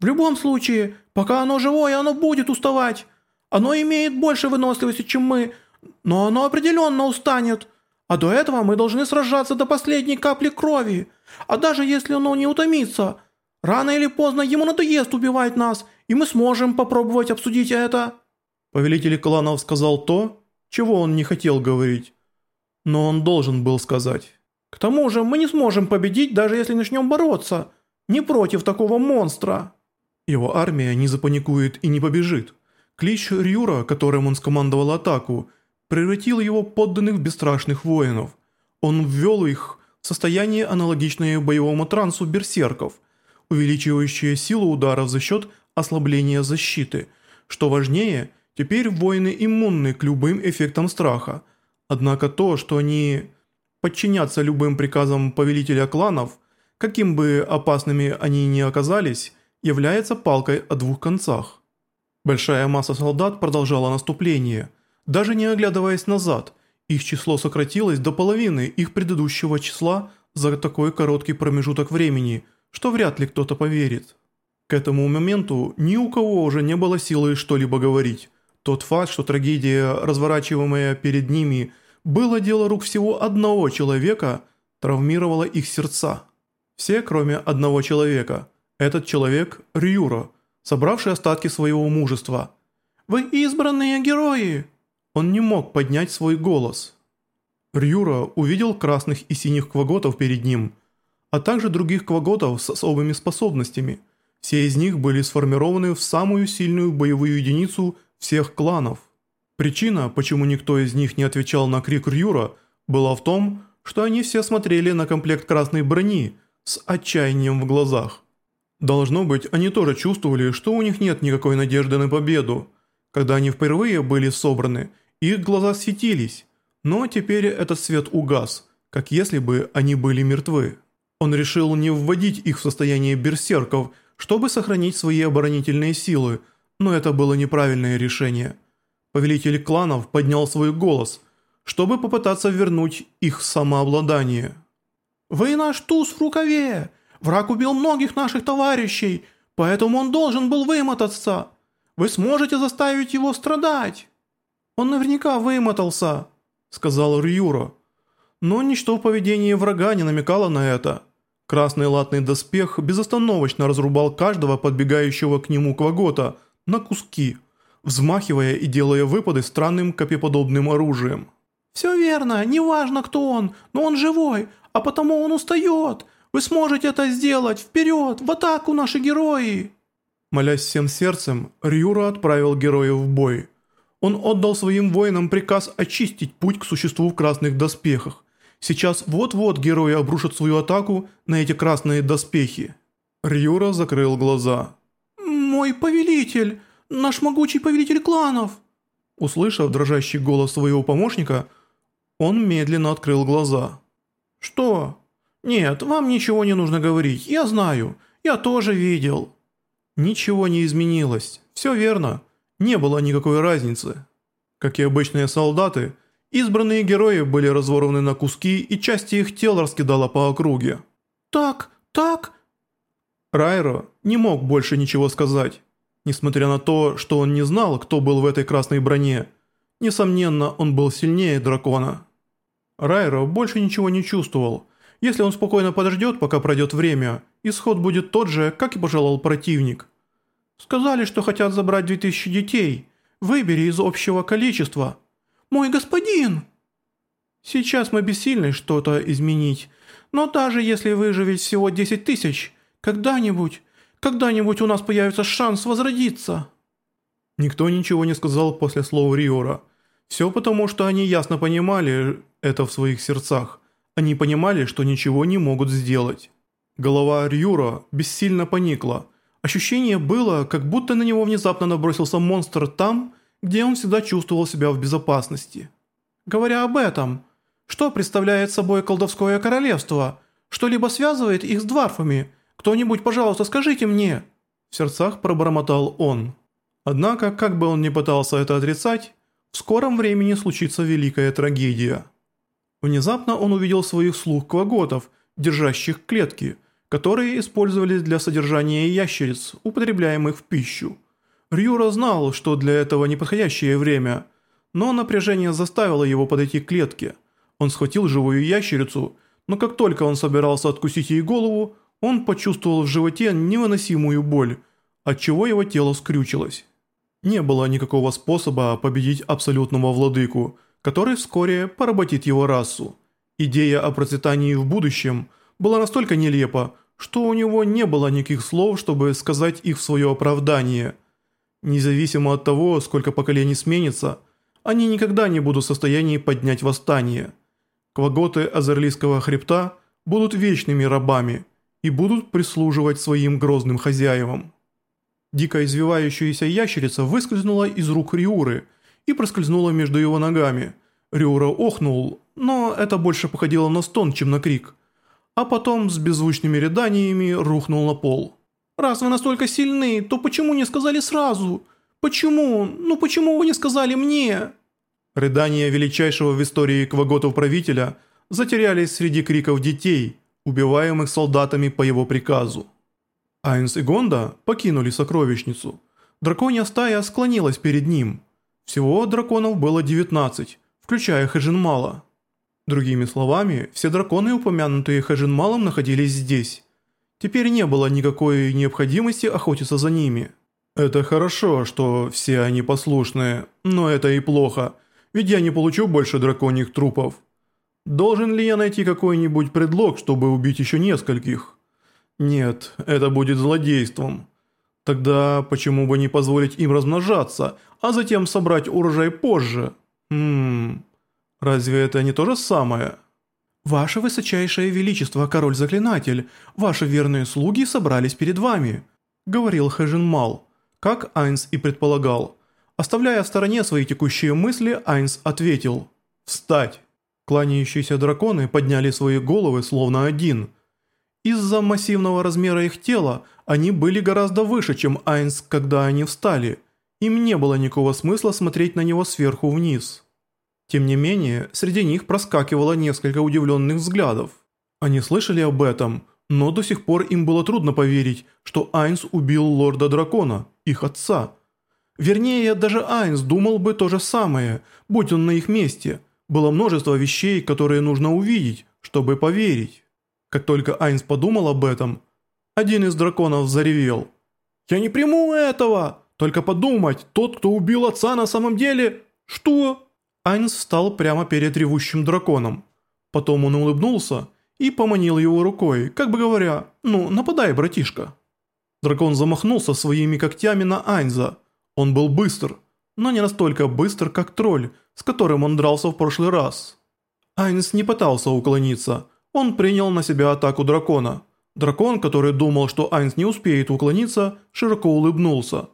В любом случае, пока оно живое, оно будет уставать. Оно имеет больше выносливости, чем мы, но оно определенно устанет. А до этого мы должны сражаться до последней капли крови. А даже если оно не утомится, рано или поздно ему надоест убивать нас, и мы сможем попробовать обсудить это». Повелитель кланов сказал то, чего он не хотел говорить. Но он должен был сказать. «К тому же мы не сможем победить, даже если начнем бороться. Не против такого монстра». Его армия не запаникует и не побежит. Клич Рюра, которым он скомандовал атаку, превратил его подданных в бесстрашных воинов. Он ввел их в состояние аналогичное боевому трансу берсерков, увеличивающее силу ударов за счет ослабления защиты. Что важнее, теперь воины иммунны к любым эффектам страха. Однако то, что они подчинятся любым приказам повелителя кланов, каким бы опасными они ни оказались, является палкой о двух концах. Большая масса солдат продолжала наступление, даже не оглядываясь назад, их число сократилось до половины их предыдущего числа за такой короткий промежуток времени, что вряд ли кто-то поверит. К этому моменту ни у кого уже не было силы что-либо говорить. Тот факт, что трагедия, разворачиваемая перед ними, было дело рук всего одного человека, травмировала их сердца. Все, кроме одного человека – этот человек – Рюро, собравший остатки своего мужества. «Вы избранные герои!» Он не мог поднять свой голос. Рюра увидел красных и синих кваготов перед ним, а также других кваготов с особыми способностями. Все из них были сформированы в самую сильную боевую единицу всех кланов. Причина, почему никто из них не отвечал на крик Рюра, была в том, что они все смотрели на комплект красной брони с отчаянием в глазах. Должно быть, они тоже чувствовали, что у них нет никакой надежды на победу. Когда они впервые были собраны, их глаза светились, но теперь этот свет угас, как если бы они были мертвы. Он решил не вводить их в состояние берсерков, чтобы сохранить свои оборонительные силы, но это было неправильное решение. Повелитель кланов поднял свой голос, чтобы попытаться вернуть их самообладание. «Вы наш туз в рукаве! Враг убил многих наших товарищей, поэтому он должен был вымотаться. Вы сможете заставить его страдать». «Он наверняка вымотался», — сказал Рюро. Но ничто в поведении врага не намекало на это. Красный латный доспех безостановочно разрубал каждого подбегающего к нему квагота на куски, взмахивая и делая выпады странным копьеподобным оружием. «Все верно, неважно кто он, но он живой, а потому он устает. Вы сможете это сделать! Вперед! В атаку, наши герои!» Молясь всем сердцем, Рюра отправил героев в бой. Он отдал своим воинам приказ очистить путь к существу в красных доспехах. Сейчас вот-вот герои обрушат свою атаку на эти красные доспехи. Рюра закрыл глаза. «Мой повелитель! Наш могучий повелитель кланов!» Услышав дрожащий голос своего помощника, он медленно открыл глаза. «Что?» «Нет, вам ничего не нужно говорить, я знаю, я тоже видел». Ничего не изменилось, все верно, не было никакой разницы. Как и обычные солдаты, избранные герои были разворованы на куски и части их тел раскидало по округе. «Так, так...» Райро не мог больше ничего сказать, несмотря на то, что он не знал, кто был в этой красной броне. Несомненно, он был сильнее дракона. Райро больше ничего не чувствовал, если он спокойно подождет, пока пройдет время, исход будет тот же, как и пожелал противник. Сказали, что хотят забрать 2000 детей. Выбери из общего количества. Мой господин! Сейчас мы бессильны что-то изменить, но даже если выживет всего 10 тысяч, когда-нибудь, когда-нибудь у нас появится шанс возродиться. Никто ничего не сказал после слова Риора. Все потому, что они ясно понимали это в своих сердцах – они понимали, что ничего не могут сделать. Голова Рюра бессильно поникла. Ощущение было, как будто на него внезапно набросился монстр там, где он всегда чувствовал себя в безопасности. Говоря об этом, что представляет собой колдовское королевство? Что-либо связывает их с дварфами? Кто-нибудь, пожалуйста, скажите мне!» В сердцах пробормотал он. Однако, как бы он ни пытался это отрицать, в скором времени случится великая трагедия. Внезапно он увидел своих слуг кваготов, держащих клетки, которые использовались для содержания ящериц, употребляемых в пищу. Рюра знал, что для этого неподходящее время, но напряжение заставило его подойти к клетке. Он схватил живую ящерицу, но как только он собирался откусить ей голову, он почувствовал в животе невыносимую боль, отчего его тело скрючилось. Не было никакого способа победить абсолютного владыку, который вскоре поработит его расу. Идея о процветании в будущем была настолько нелепа, что у него не было никаких слов, чтобы сказать их в свое оправдание. Независимо от того, сколько поколений сменится, они никогда не будут в состоянии поднять восстание. Кваготы Азерлийского хребта будут вечными рабами и будут прислуживать своим грозным хозяевам. Дико извивающаяся ящерица выскользнула из рук Риуры и проскользнула между его ногами. Риура охнул, но это больше походило на стон, чем на крик. А потом с беззвучными рыданиями рухнул на пол. «Раз вы настолько сильны, то почему не сказали сразу? Почему? Ну почему вы не сказали мне?» Рыдания величайшего в истории кваготов правителя затерялись среди криков детей, убиваемых солдатами по его приказу. Айнс и Гонда покинули сокровищницу. Драконья стая склонилась перед ним. Всего драконов было 19, включая Хэжинмала. Другими словами, все драконы, упомянутые Хэжинмалом, находились здесь. Теперь не было никакой необходимости охотиться за ними. Это хорошо, что все они послушные, но это и плохо, ведь я не получу больше драконьих трупов. Должен ли я найти какой-нибудь предлог, чтобы убить еще нескольких? Нет, это будет злодейством. Тогда почему бы не позволить им размножаться, а затем собрать урожай позже? Хм, разве это не то же самое? «Ваше высочайшее величество, король-заклинатель, ваши верные слуги собрались перед вами», — говорил Хэжин Мал, как Айнс и предполагал. Оставляя в стороне свои текущие мысли, Айнс ответил «Встать!». Кланяющиеся драконы подняли свои головы словно один — из-за массивного размера их тела они были гораздо выше, чем Айнс, когда они встали. Им не было никакого смысла смотреть на него сверху вниз. Тем не менее, среди них проскакивало несколько удивленных взглядов. Они слышали об этом, но до сих пор им было трудно поверить, что Айнс убил лорда-дракона, их отца. Вернее, даже Айнс думал бы то же самое, будь он на их месте. Было множество вещей, которые нужно увидеть, чтобы поверить. Как только Айнс подумал об этом, один из драконов заревел. «Я не приму этого! Только подумать, тот, кто убил отца на самом деле... Что?» Айнс встал прямо перед ревущим драконом. Потом он улыбнулся и поманил его рукой, как бы говоря, «Ну, нападай, братишка». Дракон замахнулся своими когтями на Айнза. Он был быстр, но не настолько быстр, как тролль, с которым он дрался в прошлый раз. Айнс не пытался уклониться – он принял на себя атаку дракона. Дракон, который думал, что Айнс не успеет уклониться, широко улыбнулся.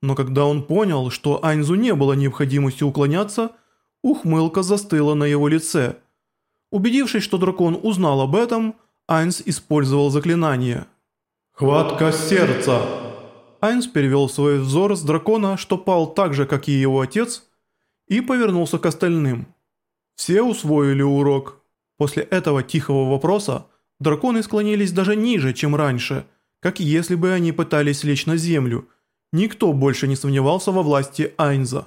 Но когда он понял, что Айнзу не было необходимости уклоняться, ухмылка застыла на его лице. Убедившись, что дракон узнал об этом, Айнс использовал заклинание. «Хватка сердца!» Айнс перевел свой взор с дракона, что пал так же, как и его отец, и повернулся к остальным. Все усвоили урок. После этого тихого вопроса драконы склонились даже ниже, чем раньше, как если бы они пытались лечь на землю. Никто больше не сомневался во власти Айнза.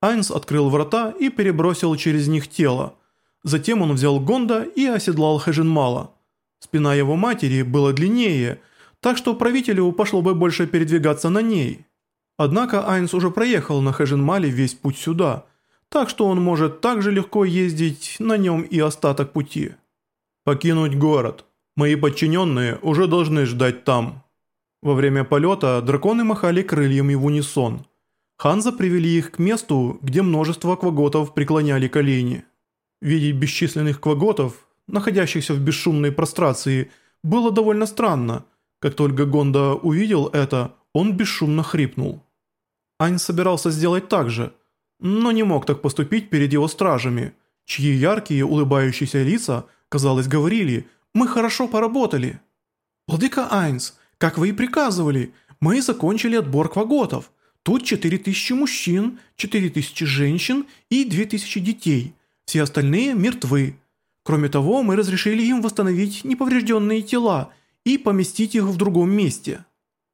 Айнз открыл врата и перебросил через них тело. Затем он взял Гонда и оседлал Хэжинмала. Спина его матери была длиннее, так что правителю пошло бы больше передвигаться на ней. Однако Айнс уже проехал на Хэжинмале весь путь сюда – так что он может также легко ездить на нем и остаток пути. Покинуть город. Мои подчиненные уже должны ждать там. Во время полета драконы махали крыльями в унисон. Ханза привели их к месту, где множество кваготов преклоняли колени. Видеть бесчисленных кваготов, находящихся в бесшумной прострации, было довольно странно. Как только Гонда увидел это, он бесшумно хрипнул. Ань собирался сделать так же – но не мог так поступить перед его стражами, чьи яркие улыбающиеся лица, казалось, говорили «Мы хорошо поработали». «Владыка Айнс, как вы и приказывали, мы закончили отбор кваготов. Тут 4000 мужчин, 4000 женщин и 2000 детей. Все остальные мертвы. Кроме того, мы разрешили им восстановить неповрежденные тела и поместить их в другом месте.